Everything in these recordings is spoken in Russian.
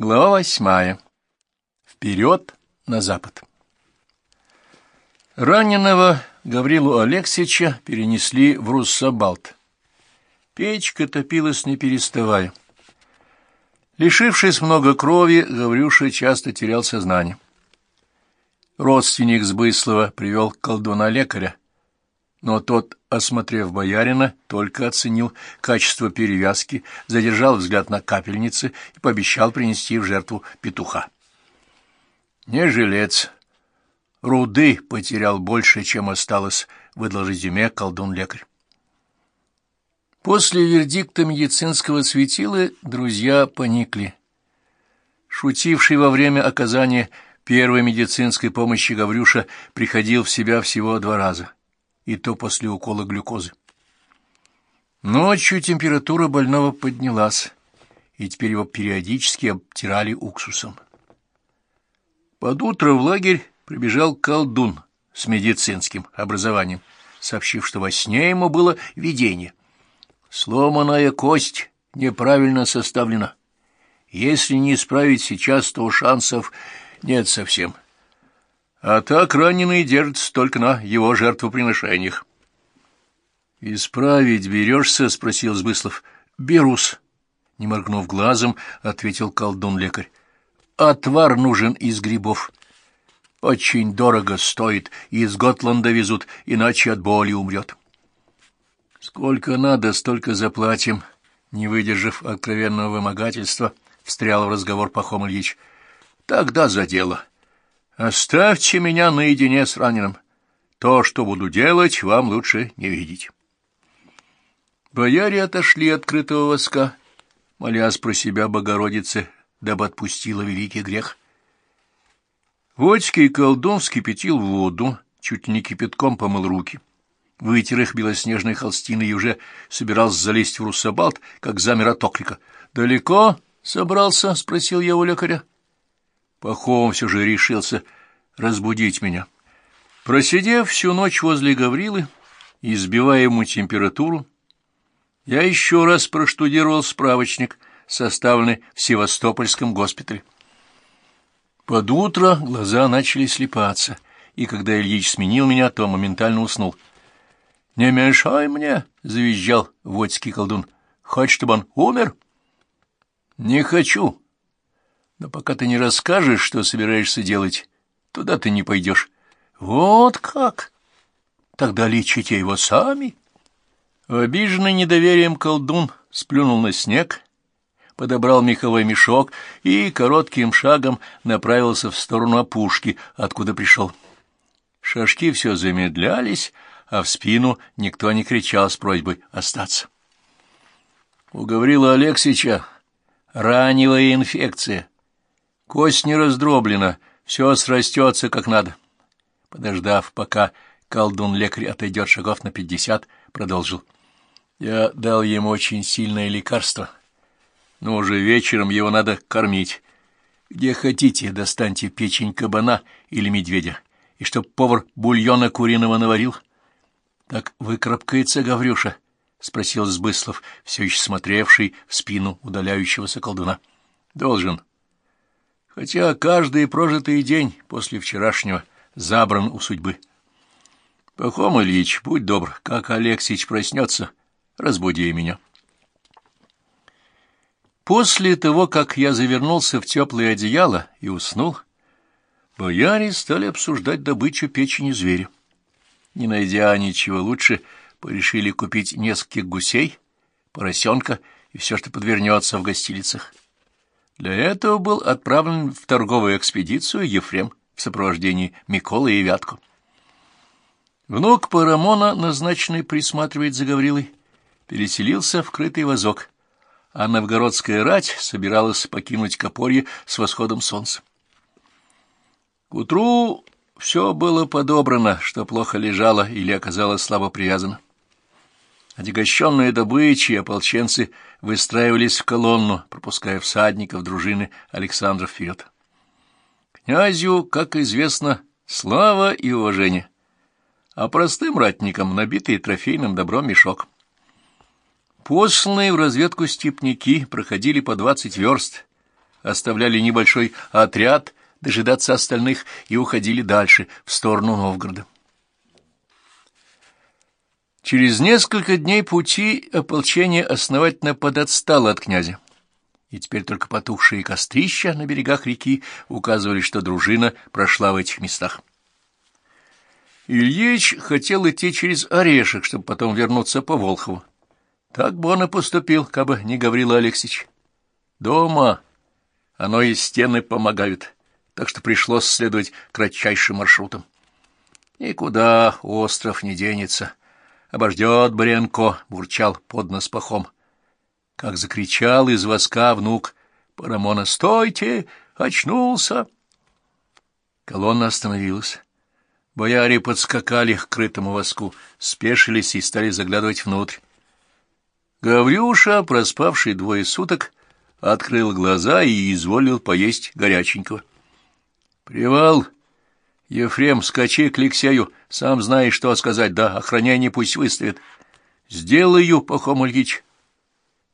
Глава восьмая. Вперед на запад. Раненого Гаврилу Алексича перенесли в Руссобалт. Печка топилась не переставая. Лишившись много крови, Гаврюша часто терял сознание. Родственник Сбыслова привел колдуна-лекаря, но тот, осмотрев боярина, только оценил качество перевязки, задержал взгляд на капельнице и пообещал принести в жертву петуха. Не жилец. Руды потерял больше, чем осталось, выдал резюме колдун-лекарь. После вердикта медицинского светила друзья поникли. Шутивший во время оказания первой медицинской помощи Гаврюша приходил в себя всего два раза — и то после укола глюкозы. Ночью температура больного поднялась, и теперь его периодически обтирали уксусом. Под утро в лагерь прибежал колдун с медицинским образованием, сообщив, что во сне ему было видение. Сломанная кость неправильно составлена. Если не исправить сейчас, то шансов нет совсем. — а так раненый держится только на его жертвоприношениях. — Исправить берешься? — спросил Сбыслов. — Берусь. Не моргнув глазом, ответил колдун-лекарь. — Отвар нужен из грибов. Очень дорого стоит, и из Готланда везут, иначе от боли умрет. — Сколько надо, столько заплатим. Не выдержав откровенного вымогательства, встрял в разговор Пахом Ильич. — Тогда за дело. — Оставьте меня наедине с раненым. То, что буду делать, вам лучше не видеть. Бояре отошли от крытого воска, молясь про себя Богородице, дабы отпустила великий грех. Водский колдун вскипятил воду, чуть не кипятком помыл руки, вытер их белоснежной холстиной и уже собирался залезть в руссобалт, как замер от оклика. «Далеко собрался?» — спросил я у лекаря. Пахом все же решился разбудить меня. Просидев всю ночь возле Гаврилы, избивая ему температуру, я еще раз проштудировал справочник, составленный в Севастопольском госпитале. Под утро глаза начали слепаться, и когда Ильич сменил меня, то моментально уснул. — Не мешай мне! — завизжал водский колдун. — Хочешь, чтобы он умер? — Не хочу! Но пока ты не расскажешь, что собираешься делать, туда ты не пойдешь. Вот как? Тогда лечите его сами. Обиженный недоверием колдун сплюнул на снег, подобрал меховой мешок и коротким шагом направился в сторону опушки, откуда пришел. Шажки все замедлялись, а в спину никто не кричал с просьбой остаться. Уговорила Алексича ранила инфекция. Кость не раздроблена, все срастется как надо. Подождав, пока колдун-лекарь отойдет шагов на пятьдесят, продолжил. Я дал ему очень сильное лекарство, но уже вечером его надо кормить. Где хотите, достаньте печень кабана или медведя, и чтоб повар бульона куриного наварил. — Так выкарабкается Гаврюша? — спросил Сбыслов, все еще смотревший в спину удаляющегося колдуна. — Должен. — хотя каждый прожитый день после вчерашнего забран у судьбы. Пахом Ильич, будь добр, как Алексич проснется, разбуди меня. После того, как я завернулся в теплое одеяло и уснул, бояре стали обсуждать добычу печени зверя. Не найдя ничего лучше, порешили купить нескольких гусей, поросенка и все, что подвернется в гостилицах. Для этого был отправлен в торговую экспедицию Ефрем в сопровождении Миколы и Вятку. Внук Парамона, назначенный присматривать за Гаврилой, переселился в крытый вазок, а новгородская рать собиралась покинуть Копорье с восходом солнца. К утру все было подобрано, что плохо лежало или оказалось слабо привязано. Отягощенные добычей ополченцы выстраивались в колонну, пропуская всадников дружины Александра вперед. Князю, как известно, слава и уважение, а простым ратникам набитый трофейным добром мешок. Посланные в разведку степняки проходили по двадцать верст, оставляли небольшой отряд дожидаться остальных и уходили дальше, в сторону Новгорода. Через несколько дней пути ополчение основательно подотстало от князя, и теперь только потухшие кострища на берегах реки указывали, что дружина прошла в этих местах. Ильич хотел идти через Орешек, чтобы потом вернуться по Волхову. Так бы он и поступил, как не Гаврила Алексеевич. Дома оно и стены помогают, так что пришлось следовать кратчайшим маршрутам. Никуда остров не денется. Обождет Баренко, бурчал под нос пахом. Как закричал из воска внук Парамона «Стойте! Очнулся!» Колонна остановилась. Бояре подскакали к крытому воску, спешились и стали заглядывать внутрь. Гаврюша, проспавший двое суток, открыл глаза и изволил поесть горяченького. «Привал! Ефрем, скачи к Алексею, сам знаешь, что сказать, да, охранение пусть выставит. Сделаю, Пахом Ильич!»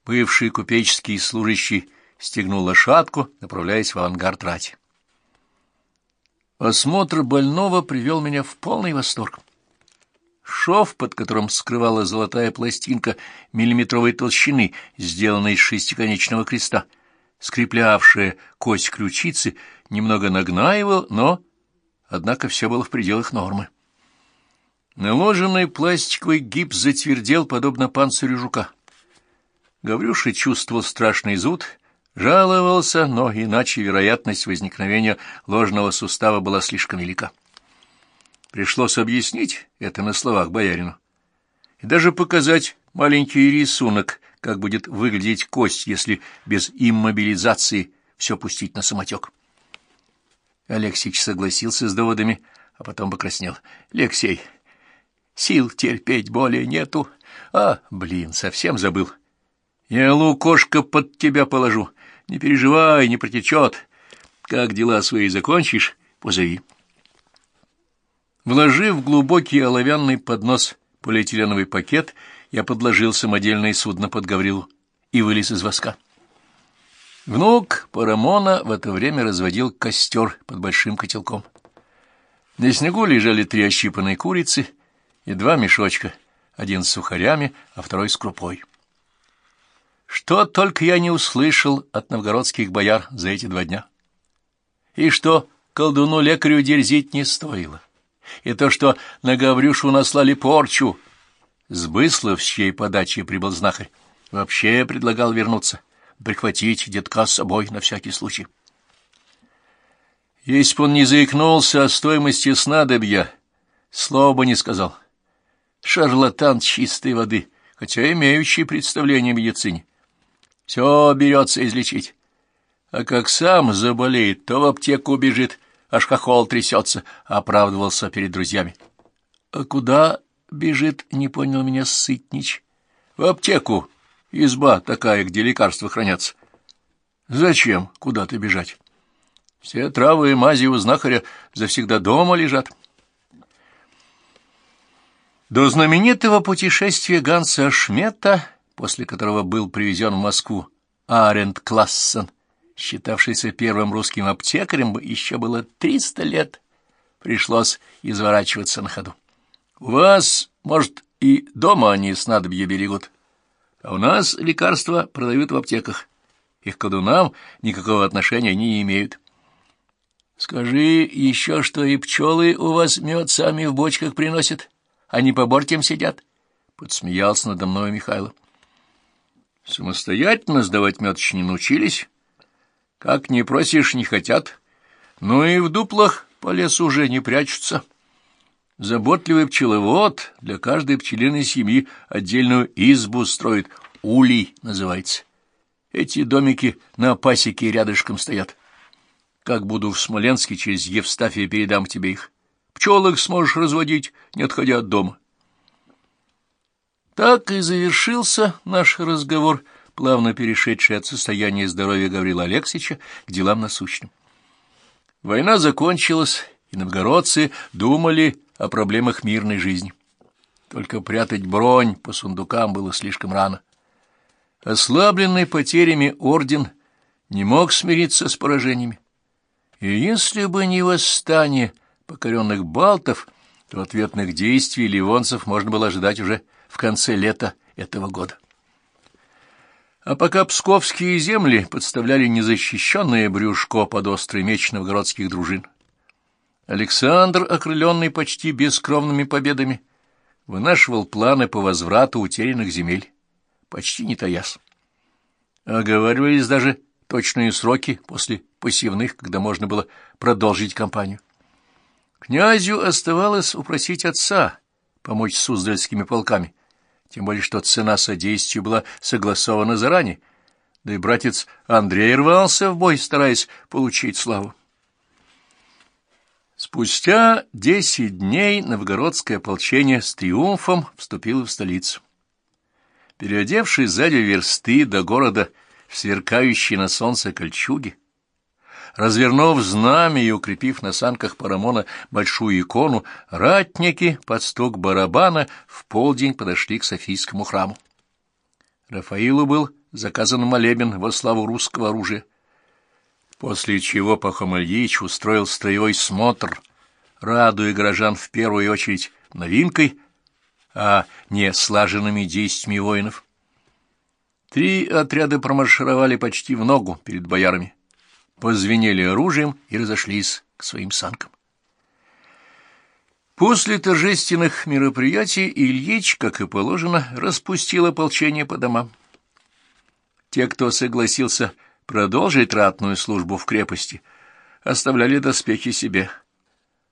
Бывший купеческий служащий стегнул лошадку, направляясь в авангард рати. Осмотр больного привел меня в полный восторг. Шов, под которым скрывала золотая пластинка миллиметровой толщины, сделанная из шестиконечного креста, скреплявшая кость ключицы, немного нагнаивал, но, однако, все было в пределах нормы. Наложенный пластиковый гипс затвердел, подобно панцирю жука. Гаврюша чувствовал страшный зуд, жаловался, но иначе вероятность возникновения ложного сустава была слишком велика. Пришлось объяснить это на словах боярину. И даже показать маленький рисунок, как будет выглядеть кость, если без иммобилизации все пустить на самотек. Алексеич согласился с доводами, а потом покраснел. «Алексей, сил терпеть более нету. А, блин, совсем забыл. Я лукошко под тебя положу. Не переживай, не протечет. Как дела свои закончишь, позови». Вложив глубокий оловянный поднос полиэтиленовый пакет, я подложил самодельное судно под Гаврилу и вылез из воска. Внук Парамона в это время разводил костер под большим котелком. На снегу лежали три ощипанные курицы и два мешочка, один с сухарями, а второй с крупой. Что только я не услышал от новгородских бояр за эти два дня. И что колдуну-лекарю дерзить не стоило и то, что на Гаврюшу наслали порчу. С Быслов, с чьей подачи прибыл знахарь, вообще предлагал вернуться, прихватить детка с собой на всякий случай. Если бы он не заикнулся о стоимости снадобья, слова бы не сказал. Шарлатан чистой воды, хотя имеющий представление о медицине. Все берется излечить. А как сам заболеет, то в аптеку бежит, аж хохол трясется, — оправдывался перед друзьями. — А куда бежит, — не понял меня Сытнич. — В аптеку. Изба такая, где лекарства хранятся. — Зачем куда-то бежать? Все травы и мази у знахаря завсегда дома лежат. До знаменитого путешествия Ганса Шмета, после которого был привезен в Москву Арент Классен, считавшийся первым русским аптекарем, еще было триста лет. Пришлось изворачиваться на ходу. У вас, может, и дома они снадобья берегут, а у нас лекарства продают в аптеках. Их к колдунам никакого отношения не имеют. Скажи еще, что и пчелы у вас мед сами в бочках приносят, а не по бортям сидят. Подсмеялся надо мной Михайло. Самостоятельно сдавать мед еще не научились. Как не просишь, не хотят. Ну и в дуплах по лесу уже не прячутся. Заботливый пчеловод для каждой пчелиной семьи отдельную избу строит, улей называется. Эти домики на пасеке рядышком стоят. Как буду в Смоленске, через Евстафия передам тебе их. Пчелок сможешь разводить, не отходя от дома. Так и завершился наш разговор плавно перешедший от состояния здоровья Гаврила Алексеевича к делам насущным. Война закончилась, и новгородцы думали о проблемах мирной жизни. Только прятать бронь по сундукам было слишком рано. Ослабленный потерями орден не мог смириться с поражениями. И если бы не восстание покоренных балтов, то ответных действий ливонцев можно было ожидать уже в конце лета этого года. А пока псковские земли подставляли незащищенное брюшко под острый меч новгородских дружин, Александр, окрыленный почти бескровными победами, вынашивал планы по возврату утерянных земель, почти не таясь. Оговаривались даже точные сроки после посевных, когда можно было продолжить кампанию. Князю оставалось упросить отца помочь с суздальскими полками, тем более что цена содействия была согласована заранее, да и братец Андрей рвался в бой, стараясь получить славу. Спустя десять дней новгородское ополчение с триумфом вступило в столицу. Переодевшись сзади версты до города в сверкающие на солнце кольчуги, развернув знамя и укрепив на санках Парамона большую икону, ратники под стук барабана в полдень подошли к Софийскому храму. Рафаилу был заказан молебен во славу русского оружия, после чего Пахом Ильич устроил строевой смотр, радуя горожан в первую очередь новинкой, а не слаженными действиями воинов. Три отряда промаршировали почти в ногу перед боярами позвенели оружием и разошлись к своим санкам. После торжественных мероприятий Ильич, как и положено, распустил ополчение по домам. Те, кто согласился продолжить ратную службу в крепости, оставляли доспехи себе.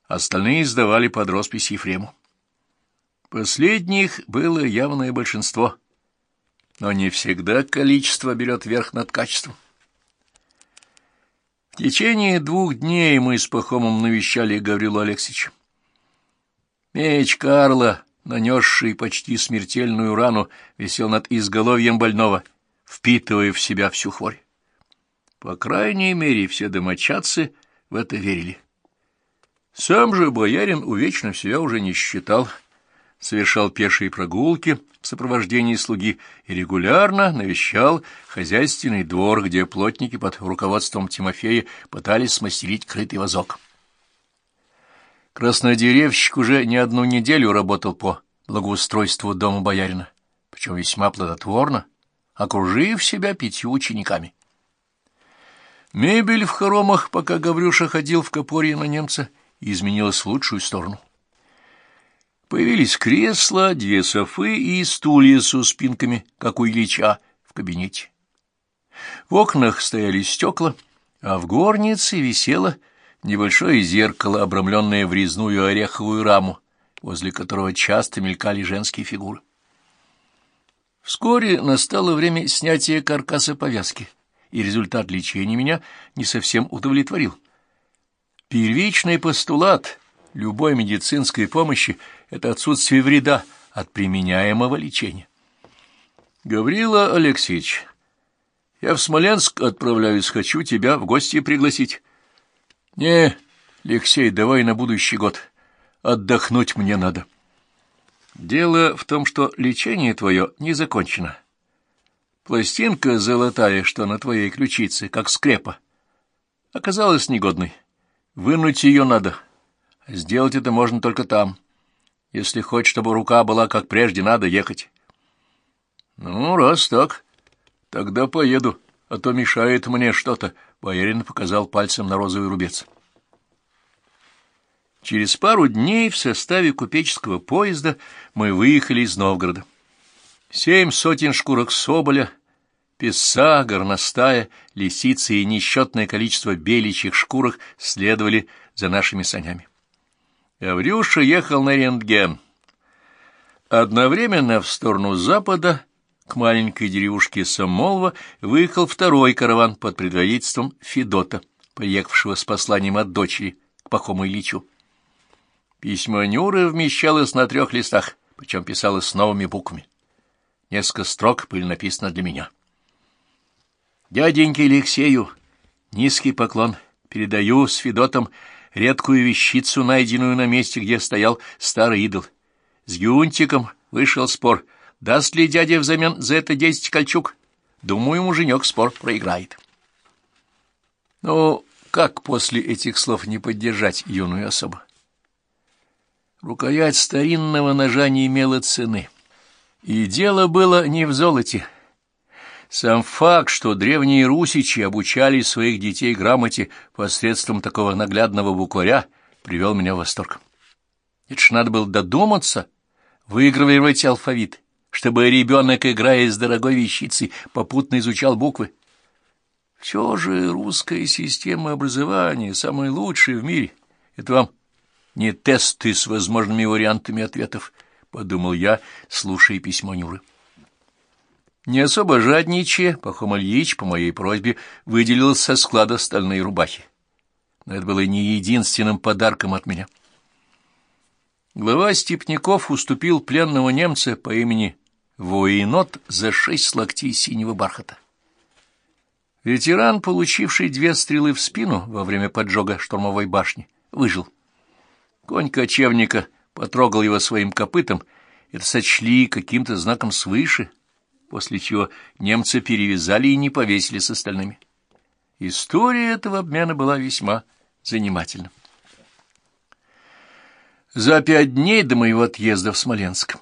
Остальные сдавали под роспись Ефрему. Последних было явное большинство, но не всегда количество берет верх над качеством. В течение двух дней мы с Пахомом навещали Гаврилу Алексеевича. Меч Карла, нанесший почти смертельную рану, висел над изголовьем больного, впитывая в себя всю хворь. По крайней мере, все домочадцы в это верили. Сам же боярин увечно себя уже не считал, совершал пешие прогулки в сопровождении слуги и регулярно навещал хозяйственный двор, где плотники под руководством Тимофея пытались смастерить крытый вазок. Краснодеревщик уже не одну неделю работал по благоустройству дома боярина, причем весьма плодотворно, окружив себя пятью учениками. Мебель в хоромах, пока Гаврюша ходил в Копорье на немца, изменилась в лучшую сторону. Появились кресла, две софы и стулья со спинками, как у Ильича, в кабинете. В окнах стояли стекла, а в горнице висело небольшое зеркало, обрамленное в резную ореховую раму, возле которого часто мелькали женские фигуры. Вскоре настало время снятия каркаса повязки, и результат лечения меня не совсем удовлетворил. Первичный постулат любой медицинской помощи — это отсутствие вреда от применяемого лечения. Гаврила Алексеевич, я в Смоленск отправляюсь, хочу тебя в гости пригласить. Не, Алексей, давай на будущий год. Отдохнуть мне надо. Дело в том, что лечение твое не закончено. Пластинка золотая, что на твоей ключице, как скрепа, оказалась негодной. Вынуть ее надо. Сделать это можно только там. Если хочешь, чтобы рука была как прежде, надо ехать. Ну, раз так, тогда поеду, а то мешает мне что-то. Боярин показал пальцем на розовый рубец. Через пару дней в составе купеческого поезда мы выехали из Новгорода. Семь сотен шкурок соболя, песа, горностая, лисицы и несчетное количество беличьих шкурок следовали за нашими санями. Гаврюша ехал на рентген. Одновременно в сторону запада к маленькой деревушке Самолва выехал второй караван под предводительством Федота, приехавшего с посланием от дочери к Пахому Ильичу. Письмо Нюры вмещалось на трех листах, причем писалось с новыми буквами. Несколько строк были написаны для меня. «Дяденьке Алексею, низкий поклон, передаю с Федотом редкую вещицу, найденную на месте, где стоял старый идол. С Юнтиком вышел спор, даст ли дядя взамен за это десять кольчуг. Думаю, муженек спор проиграет. Но как после этих слов не поддержать юную особу? Рукоять старинного ножа не имела цены. И дело было не в золоте. Сам факт, что древние русичи обучали своих детей грамоте посредством такого наглядного букваря, привел меня в восторг. Это ж надо было додуматься, выигрывать алфавит, чтобы ребенок, играя с дорогой вещицей, попутно изучал буквы. Все же русская система образования самая лучшая в мире. Это вам не тесты с возможными вариантами ответов, — подумал я, слушая письмо Нюры. Не особо жадничая, Пахом Ильич по моей просьбе выделил со склада стальные рубахи. Но это было не единственным подарком от меня. Глава Степняков уступил пленного немца по имени Воинот за шесть локтей синего бархата. Ветеран, получивший две стрелы в спину во время поджога штурмовой башни, выжил. Конь кочевника потрогал его своим копытом, это сочли каким-то знаком свыше, после чего немцы перевязали и не повесили с остальными. История этого обмена была весьма занимательна. За пять дней до моего отъезда в Смоленск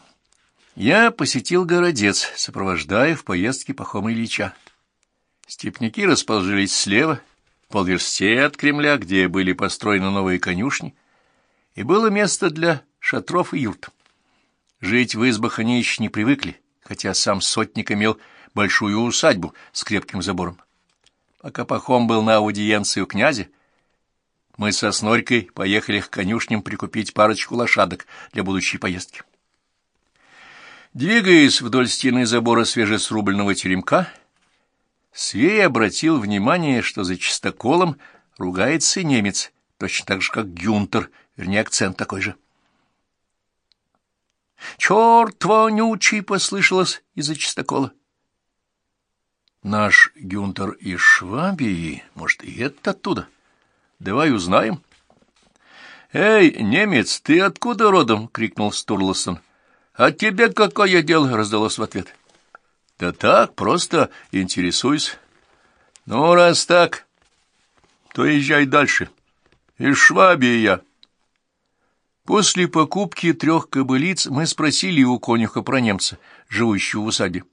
я посетил городец, сопровождая в поездке Пахома Ильича. Степняки расположились слева, полверсте от Кремля, где были построены новые конюшни, и было место для шатров и юрт. Жить в избах они еще не привыкли, хотя сам сотник имел большую усадьбу с крепким забором. Пока Пахом был на аудиенции у князя, мы со Снорькой поехали к конюшням прикупить парочку лошадок для будущей поездки. Двигаясь вдоль стены забора свежесрубленного теремка, Свей обратил внимание, что за чистоколом ругается немец, точно так же, как Гюнтер, вернее, акцент такой же. «Черт вонючий!» — послышалось из-за чистокола. «Наш Гюнтер из Швабии, может, и это оттуда? Давай узнаем». «Эй, немец, ты откуда родом?» — крикнул Стурлосон. «А тебе какое дело?» — раздалось в ответ. «Да так, просто интересуюсь». «Ну, раз так, то езжай дальше. Из Швабии я». После покупки трех кобылиц мы спросили у конюха про немца, живущего в усаде.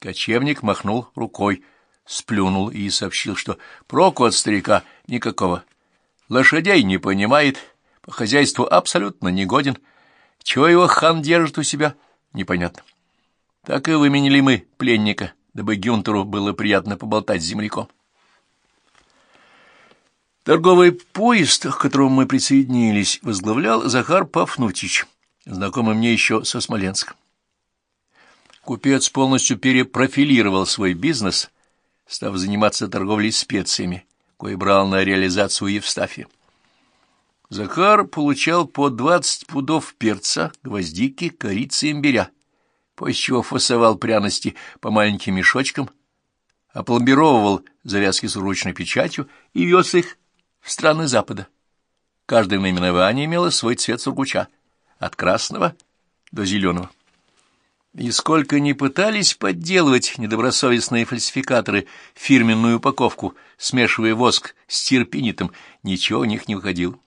Кочевник махнул рукой, сплюнул и сообщил, что проку от старика никакого. Лошадей не понимает, по хозяйству абсолютно негоден. Чего его хан держит у себя, непонятно. Так и выменили мы пленника, дабы Гюнтеру было приятно поболтать с земляком. Торговый поезд, к которому мы присоединились, возглавлял Захар Пафнутич, знакомый мне еще со Смоленском. Купец полностью перепрофилировал свой бизнес, став заниматься торговлей специями, кое брал на реализацию Евстафия. Захар получал по двадцать пудов перца, гвоздики, корицы и имбиря, после чего фасовал пряности по маленьким мешочкам, опломбировывал завязки с ручной печатью и вез их страны Запада. Каждое наименование имело свой цвет сургуча, от красного до зеленого. И сколько ни пытались подделывать недобросовестные фальсификаторы фирменную упаковку, смешивая воск с терпинитом, ничего у них не выходило.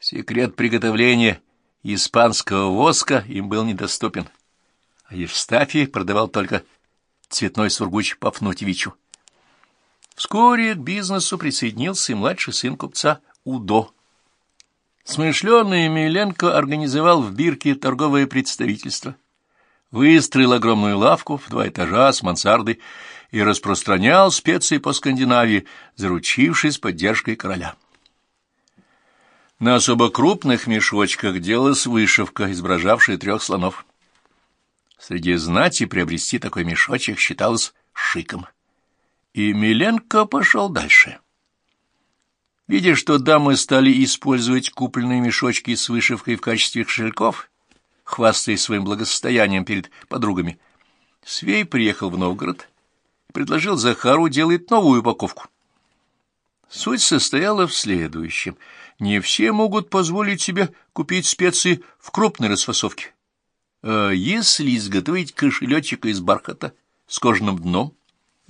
Секрет приготовления испанского воска им был недоступен, а Евстафий продавал только цветной сургуч Пафнутьевичу. Вскоре к бизнесу присоединился и младший сын купца Удо. Смышленый Миленко организовал в Бирке торговое представительство, выстроил огромную лавку в два этажа с мансардой и распространял специи по Скандинавии, заручившись поддержкой короля. На особо крупных мешочках делалась вышивка, изображавшая трех слонов. Среди знати приобрести такой мешочек считалось шиком. И Миленко пошел дальше. Видя, что дамы стали использовать купленные мешочки с вышивкой в качестве кошельков, хвастаясь своим благосостоянием перед подругами, Свей приехал в Новгород и предложил Захару делать новую упаковку. Суть состояла в следующем. Не все могут позволить себе купить специи в крупной расфасовке. А если изготовить кошелечек из бархата с кожаным дном,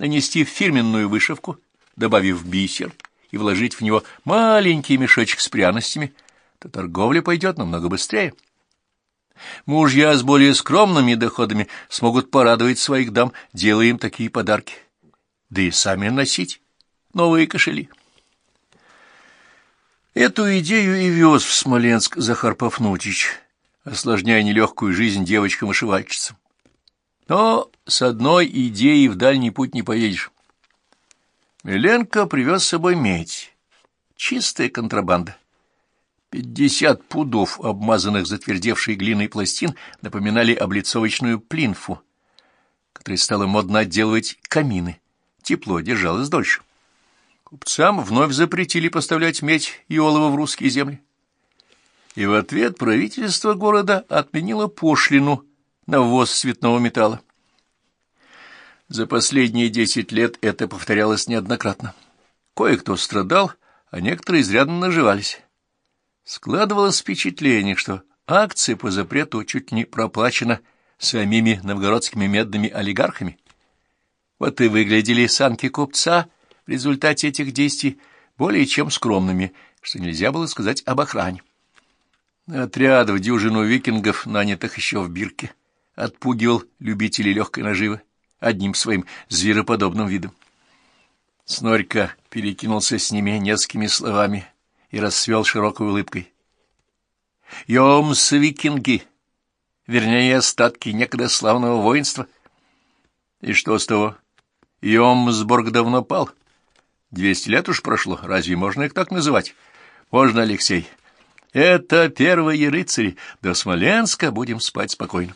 нанести фирменную вышивку, добавив бисер и вложить в него маленький мешочек с пряностями, то торговля пойдет намного быстрее. Мужья с более скромными доходами смогут порадовать своих дам, делая им такие подарки. Да и сами носить новые кошели. Эту идею и вез в Смоленск Захар Пафнутич, осложняя нелегкую жизнь девочкам-вышивальщицам. Но с одной идеей в дальний путь не поедешь. Миленко привез с собой медь. Чистая контрабанда. Пятьдесят пудов, обмазанных затвердевшей глиной пластин, напоминали облицовочную плинфу, которой стало модно отделывать камины. Тепло держалось дольше. Купцам вновь запретили поставлять медь и олово в русские земли. И в ответ правительство города отменило пошлину на ввоз цветного металла. За последние десять лет это повторялось неоднократно. Кое-кто страдал, а некоторые изрядно наживались. Складывалось впечатление, что акция по запрету чуть не проплачена самими новгородскими медными олигархами. Вот и выглядели санки купца — в результате этих действий более чем скромными, что нельзя было сказать об охране. Отряд в дюжину викингов, нанятых еще в Бирке, отпугивал любителей легкой наживы одним своим звероподобным видом. Снорька перекинулся с ними несколькими словами и расцвел широкой улыбкой. «Йомс, викинги!» вернее, остатки некогда славного воинства. И что с того? Йомсборг давно пал. Двести лет уж прошло, разве можно их так называть? Можно, Алексей. Это первые рыцари. До Смоленска будем спать спокойно.